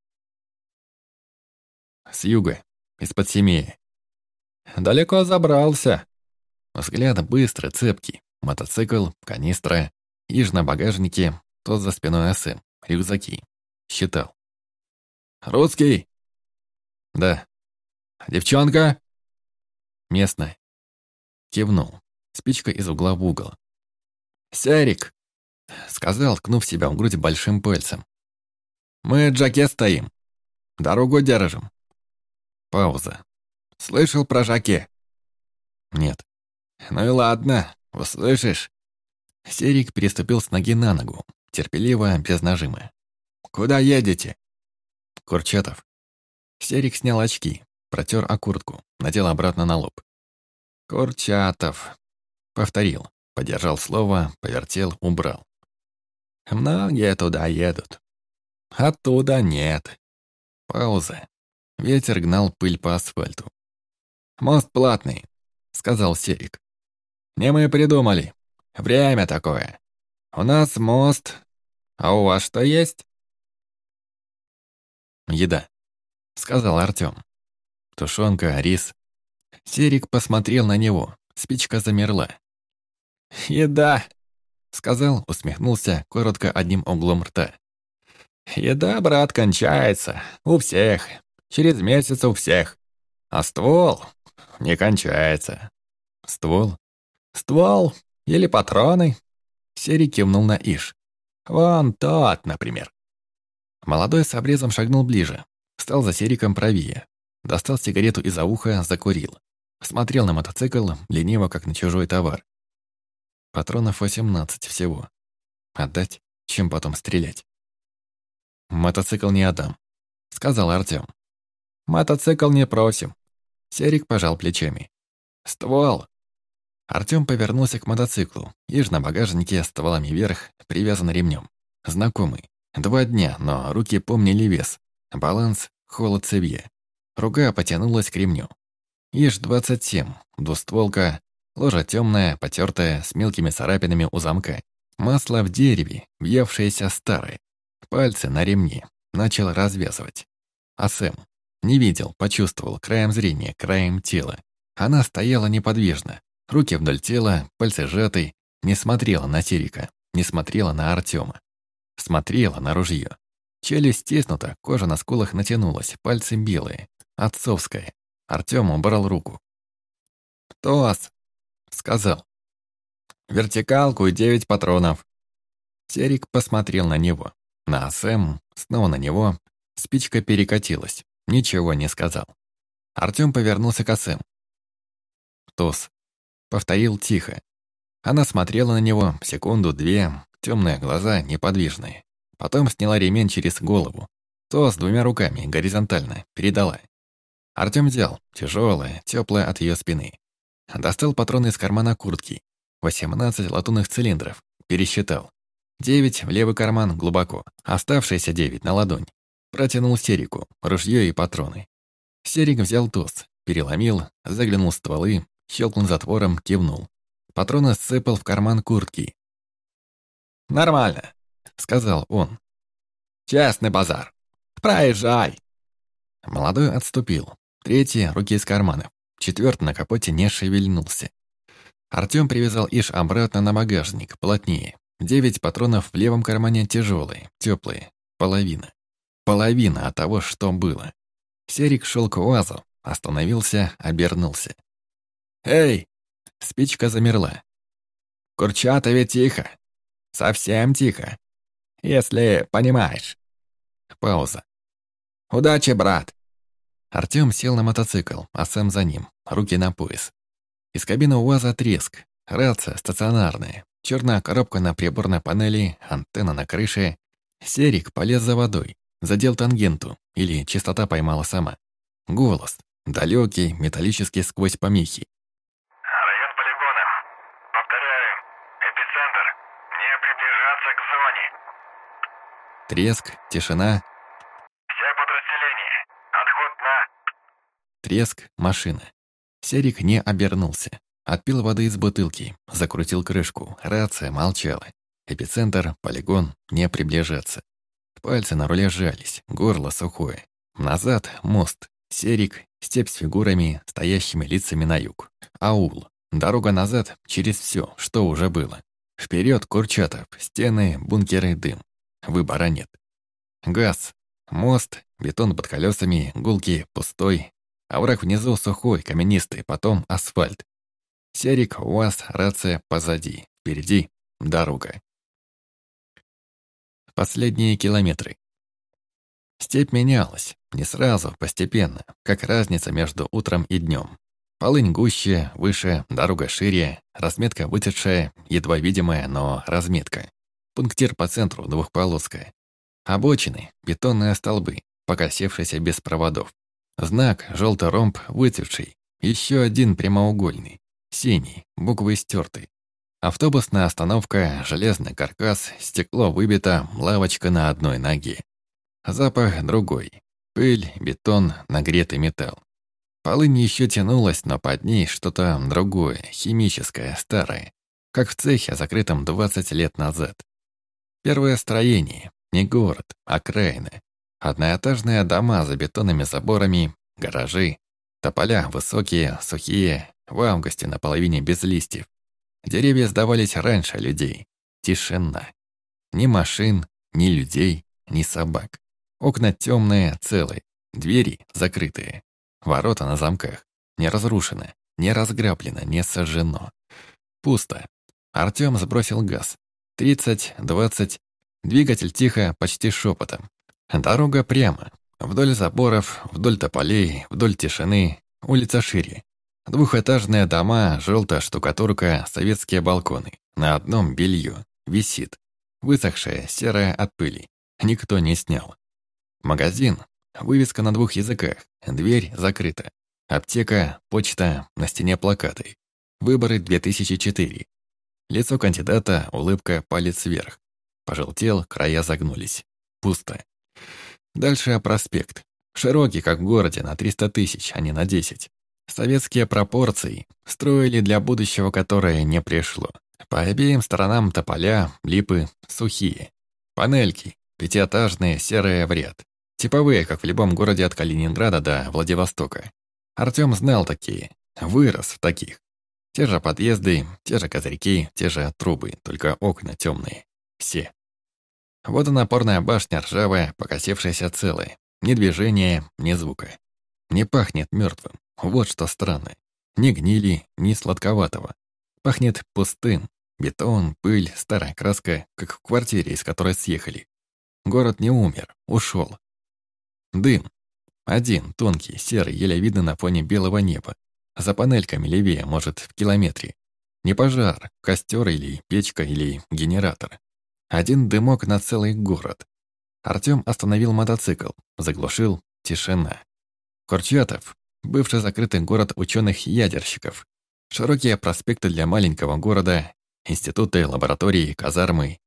С юга, из-под семьи. «Далеко забрался». Взгляд быстро, цепкий. Мотоцикл, канистра, иж на багажнике, тот за спиной АСМ, рюкзаки. Считал. «Русский?» «Да». «Девчонка?» «Местная». Кивнул. Спичка из угла в угол. «Серик!» — сказал, ткнув себя в грудь большим пальцем. «Мы Джаке стоим. Дорогу держим». Пауза. «Слышал про Жаке?» «Нет». «Ну и ладно, услышишь?» Серик переступил с ноги на ногу, терпеливо, без нажима. «Куда едете?» «Курчатов». Серик снял очки, протер о куртку, надел обратно на лоб. «Курчатов». Повторил, подержал слово, повертел, убрал. «Многие туда едут. Оттуда нет». Пауза. Ветер гнал пыль по асфальту. «Мост платный», — сказал Серик. «Не мы придумали. Время такое. У нас мост. А у вас что есть?» «Еда», — сказал Артём. Тушенка, рис. Серик посмотрел на него. Спичка замерла. «Еда», — сказал, усмехнулся, коротко одним углом рта. «Еда, брат, кончается. У всех. Через месяц у всех. А ствол не кончается». «Ствол?» «Ствол или патроны?» Серий кивнул на Иш. «Вон тот, например». Молодой с обрезом шагнул ближе. Стал за Сериком правее. Достал сигарету из-за уха, закурил. Смотрел на мотоцикл, лениво, как на чужой товар. Патронов 18 всего. Отдать, чем потом стрелять. «Мотоцикл не отдам», — сказал Артём. «Мотоцикл не просим». Серик пожал плечами. «Ствол». Артём повернулся к мотоциклу. Иж на багажнике стволами вверх, привязан ремнем. Знакомый. Два дня, но руки помнили вес. Баланс, холод цевье. Рука потянулась к ремню. Иж-27, двустволка, ложа темная, потертая, с мелкими царапинами у замка. Масло в дереве, въевшееся старое. Пальцы на ремне. Начал развязывать. А Сэм не видел, почувствовал краем зрения, краем тела. Она стояла неподвижно. Руки вдоль тела, пальцы сжаты, не смотрела на Серика, не смотрела на Артема. Смотрела на ружье. Челюсть стиснута, кожа на скулах натянулась, пальцы белые. Отцовская. Артём убрал руку. «Тос!» — сказал. «Вертикалку и девять патронов». Серик посмотрел на него. На Сэм, снова на него. Спичка перекатилась. Ничего не сказал. Артём повернулся к Сэм. «Тос», — повторил тихо. Она смотрела на него секунду-две, темные глаза неподвижные. Потом сняла ремень через голову. Тос двумя руками, горизонтально, передала. Артём взял, тяжелое, теплое от ее спины. Достал патроны из кармана куртки. 18 латунных цилиндров. Пересчитал. Девять в левый карман глубоко. Оставшиеся девять на ладонь. Протянул Серику, ружье и патроны. Серик взял туз, переломил, заглянул в стволы, щелкнул затвором, кивнул. Патроны сцепал в карман куртки. «Нормально», — сказал он. «Честный базар. Проезжай». Молодой отступил. Третий — руки из карманов. Четвертый на капоте не шевельнулся. Артём привязал Иш обратно на багажник, плотнее. Девять патронов в левом кармане тяжелые, теплые. Половина. Половина от того, что было. Серик шел к УАЗу, остановился, обернулся. «Эй!» Спичка замерла. «Курчатове тихо. Совсем тихо. Если понимаешь». Пауза. «Удачи, брат!» Артём сел на мотоцикл, а Сэм за ним, руки на пояс. Из кабины УАЗа треск. Рация стационарная. Черная коробка на приборной панели, антенна на крыше. Серик полез за водой, задел тангенту, или частота поймала сама. Голос, далекий, металлический сквозь помехи. Район полигона. Повторяю. Эпицентр. Не приближаться к зоне. Треск, тишина. Все подразделения. Отход на Треск, машина. Серик не обернулся. Отпил воды из бутылки, закрутил крышку, рация молчала. Эпицентр, полигон, не приближаться. Пальцы на руле сжались, горло сухое. Назад — мост, серик, степь с фигурами, стоящими лицами на юг. Аул. Дорога назад через все, что уже было. Вперед Курчатов, стены, бункеры, дым. Выбора нет. Газ, мост, бетон под колесами, гулки, пустой. Овраг внизу сухой, каменистый, потом асфальт. Серик, УАЗ, рация позади. Впереди дорога. Последние километры. Степь менялась. Не сразу, постепенно, как разница между утром и днем. Полынь гуще, выше, дорога шире, разметка вытекшая, едва видимая, но разметка. Пунктир по центру двухполоска. Обочины, бетонные столбы, покосевшиеся без проводов. Знак, желтый ромб, выцветший. Еще один прямоугольный. Синий, буквы стерты. Автобусная остановка, железный каркас, стекло выбито, лавочка на одной ноге. Запах другой. Пыль, бетон, нагретый металл. Полынь еще тянулась, но под ней что-то другое, химическое, старое. Как в цехе, закрытом 20 лет назад. Первое строение. Не город, а окраина. Одноэтажные дома за бетонными заборами, гаражи. Тополя высокие, сухие, в августе на половине без листьев. Деревья сдавались раньше людей. Тишина. Ни машин, ни людей, ни собак. Окна темные, целые. Двери закрытые. Ворота на замках. Не разрушены, не разграблено, не сожжено. Пусто. Артём сбросил газ. Тридцать, двадцать. Двигатель тихо, почти шепотом. Дорога прямо. Вдоль заборов, вдоль тополей, вдоль тишины. Улица шире. Двухэтажные дома, желтая штукатурка, советские балконы. На одном белье. Висит. Высохшее, серое от пыли. Никто не снял. Магазин. Вывеска на двух языках. Дверь закрыта. Аптека, почта, на стене плакаты. Выборы 2004. Лицо кандидата, улыбка, палец вверх. Пожелтел, края загнулись. Пусто. Дальше проспект. Широкий, как в городе, на 300 тысяч, а не на 10. Советские пропорции строили для будущего, которое не пришло. По обеим сторонам тополя, липы, сухие. Панельки, пятиэтажные, серые в ряд. Типовые, как в любом городе от Калининграда до Владивостока. Артём знал такие, вырос в таких. Те же подъезды, те же козырьки, те же трубы, только окна темные. Все. Водонапорная башня ржавая, покосившаяся целая. Ни движения, ни звука. Не пахнет мертвым. Вот что странно. Ни гнили, ни сладковатого. Пахнет пустым. Бетон, пыль, старая краска, как в квартире, из которой съехали. Город не умер, ушел. Дым. Один, тонкий, серый, еле видно на фоне белого неба. За панельками левее, может, в километре. Не пожар, костер или печка или генератор. Один дымок на целый город. Артём остановил мотоцикл, заглушил, тишина. Курчатов, бывший закрытый город ученых-ядерщиков. Широкие проспекты для маленького города, институты, лаборатории, казармы.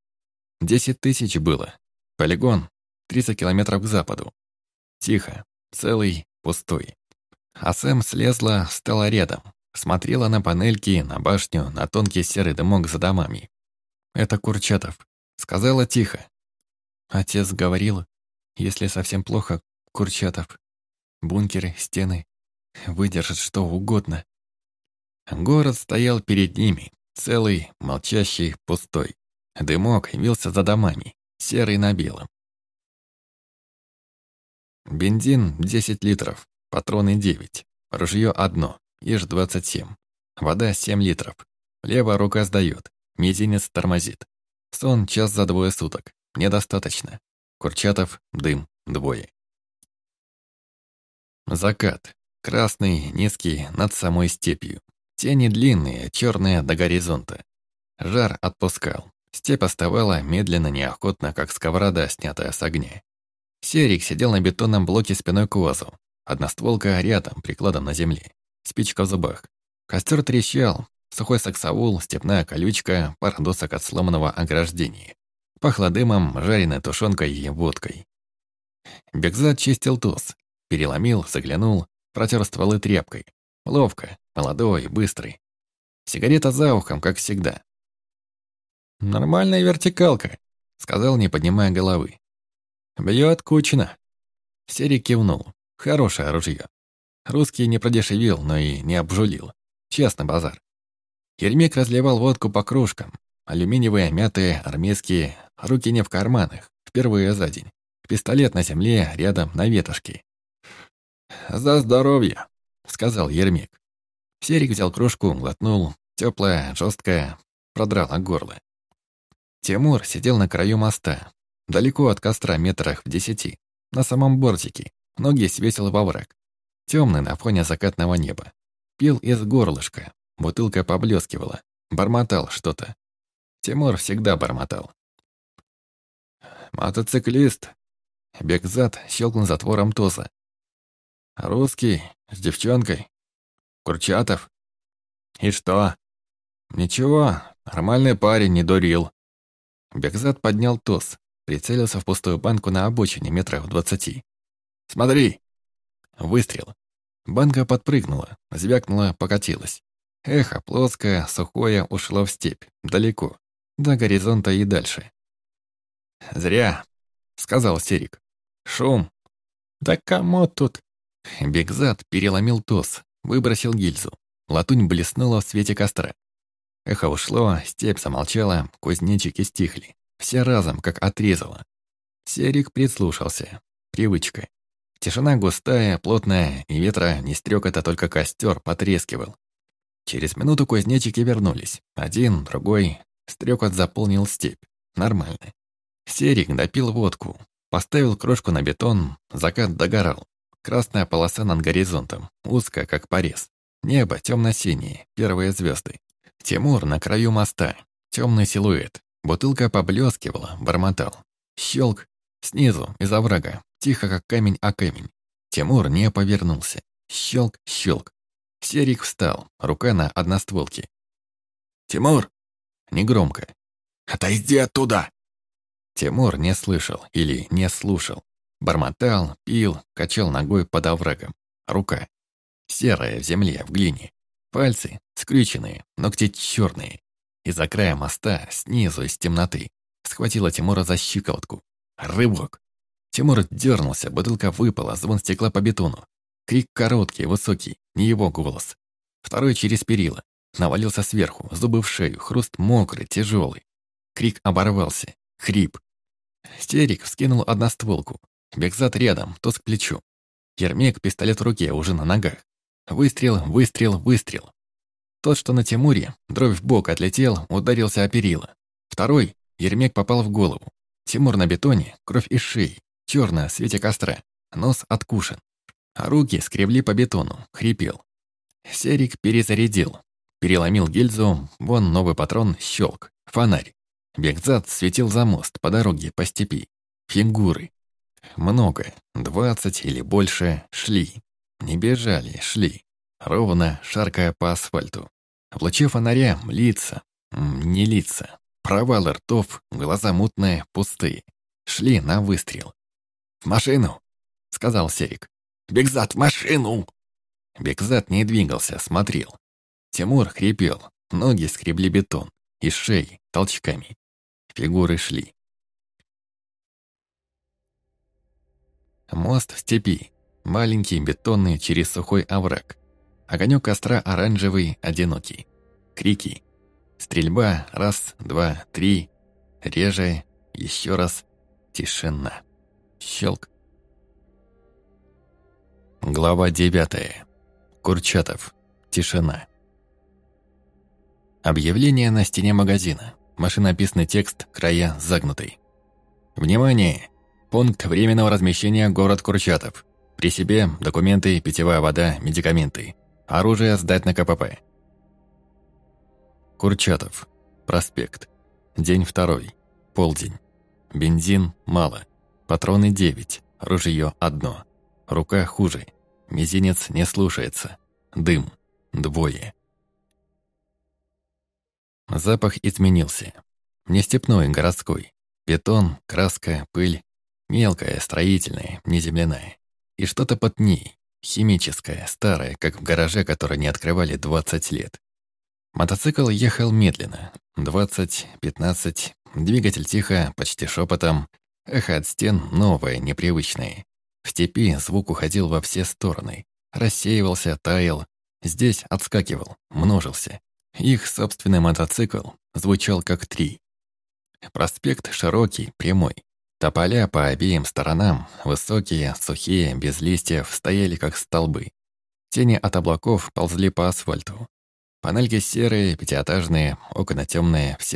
Десять тысяч было. Полигон, 30 километров к западу. Тихо, целый, пустой. А Сэм слезла, стала рядом. Смотрела на панельки, на башню, на тонкий серый дымок за домами. «Это Курчатов», — сказала тихо. Отец говорил, если совсем плохо, Курчатов. Бункеры, стены, выдержат что угодно. Город стоял перед ними, целый, молчащий, пустой. Дымок вился за домами, серый на белом. Бензин 10 литров, патроны 9, ружье одно, ИЖ-27. Вода 7 литров. Левая рука сдает, мизинец тормозит. Сон час за двое суток. Недостаточно. Курчатов, дым, двое. Закат. Красный, низкий, над самой степью. Тени длинные, черные до горизонта. Жар отпускал. Степь оставала медленно, неохотно, как сковорода, снятая с огня. Серик сидел на бетонном блоке спиной к УАЗу. Одностволка рядом, прикладом на земле. Спичка в зубах. Костер трещал. Сухой саксаул, степная колючка, пар досок от сломанного ограждения. Пахло дымом, жареной тушенкой и водкой. Бекзат чистил туз. Переломил, заглянул. протер стволы тряпкой. Ловко, молодой, быстрый. Сигарета за ухом, как всегда. «Нормальная вертикалка», — сказал, не поднимая головы. «Бьет кучно». Серик кивнул. Хорошее оружие. Русский не продешевил, но и не обжулил. Честно, базар. Ермек разливал водку по кружкам. Алюминиевые, мятые, армейские, руки не в карманах. Впервые за день. Пистолет на земле, рядом, на ветошке. «За здоровье», — сказал Ермек. Серик взял кружку, глотнул. Теплая, жесткая, продрала горло. Тимур сидел на краю моста, далеко от костра метрах в десяти, на самом бортике, ноги свесил во враг. Темный на фоне закатного неба. Пил из горлышка, бутылка поблескивала, бормотал что-то. Тимур всегда бормотал. «Мотоциклист!» Бекзат щелкнул затвором тоза. «Русский, с девчонкой. Курчатов. И что?» «Ничего, нормальный парень, не дурил». Бекзат поднял тоз, прицелился в пустую банку на обочине метрах в двадцати. «Смотри!» Выстрел. Банка подпрыгнула, звякнула, покатилась. Эхо, плоское, сухое, ушло в степь, далеко, до горизонта и дальше. «Зря», — сказал Серик. «Шум». «Да кому тут?» Бигзад переломил тос, выбросил гильзу. Латунь блеснула в свете костра. Эхо ушло, степь замолчала, кузнечики стихли. Все разом, как отрезало. Серик прислушался. Привычка. Тишина густая, плотная, и ветра не стрёк это только костер потрескивал. Через минуту кузнечики вернулись. Один, другой. Стрёкот заполнил степь. Нормально. Серик допил водку. Поставил крошку на бетон. Закат догорал. Красная полоса над горизонтом. Узкая, как порез. Небо темно-синее. Первые звезды. Тимур на краю моста. Темный силуэт. Бутылка поблескивала, бормотал. Щелк. Снизу, из оврага. Тихо, как камень о камень. Тимур не повернулся. Щелк, щелк. Серик встал, рука на одностволке. «Тимур!» Негромко. «Отойди оттуда!» Тимур не слышал или не слушал. Бормотал, пил, качал ногой под оврагом. Рука. Серая в земле, в глине. Пальцы скрюченные, ногти черные. Из-за края моста, снизу, из темноты, схватила Тимура за щиколотку. Рывок. Тимур дернулся, бутылка выпала, звон стекла по бетону. Крик короткий, высокий, не его голос. Второй через перила. Навалился сверху, зубы в шею, хруст мокрый, тяжелый. Крик оборвался. Хрип. Стерик вскинул одностволку. Бекзат рядом, тот к плечу. Ермек, пистолет в руке, уже на ногах. Выстрел, выстрел, выстрел. Тот, что на Тимуре, дровь в бок отлетел, ударился о перила. Второй, Ермек попал в голову. Тимур на бетоне, кровь из шеи, черная в свете костра, нос откушен. А руки скребли по бетону, хрипел. Серик перезарядил. Переломил гильзу, вон новый патрон, щелк, фонарь. Бекзат светил за мост, по дороге, по степи. Фигуры. Много, двадцать или больше, шли. Не бежали, шли. Ровно, шаркая по асфальту. В луче фонаря лица, не лица. Провалы ртов, глаза мутные, пустые. Шли на выстрел. «В машину!» — сказал Серик. «Бекзат, в машину!» Бекзат не двигался, смотрел. Тимур хрипел, ноги скребли бетон, из шеи, толчками. Фигуры шли. Мост в степи. Маленький, бетонный, через сухой овраг. Огонек костра оранжевый, одинокий. Крики. Стрельба. Раз, два, три. Реже. Еще раз. Тишина. Щелк. Глава девятая. Курчатов. Тишина. Объявление на стене магазина. Машинописный текст, края загнутый. Внимание! Пункт временного размещения город Курчатов. При себе документы, питьевая вода, медикаменты. Оружие сдать на КПП. Курчатов. Проспект. День второй. Полдень. Бензин мало. Патроны 9. Ружье одно. Рука хуже. Мизинец не слушается. Дым. Двое. Запах изменился. Не степной, городской. Бетон, краска, пыль. Мелкая, строительная, неземляная и что-то под ней, Химическая, старая, как в гараже, который не открывали 20 лет. Мотоцикл ехал медленно. 20-15. Двигатель тихо, почти шепотом. Эхо от стен новое, непривычное. В степи звук уходил во все стороны. Рассеивался, таял. Здесь отскакивал, множился. Их собственный мотоцикл звучал как три. Проспект широкий, прямой. Тополя по обеим сторонам, высокие, сухие, без листьев, стояли как столбы. Тени от облаков ползли по асфальту. Панельки серые, пятиэтажные, окна темные, все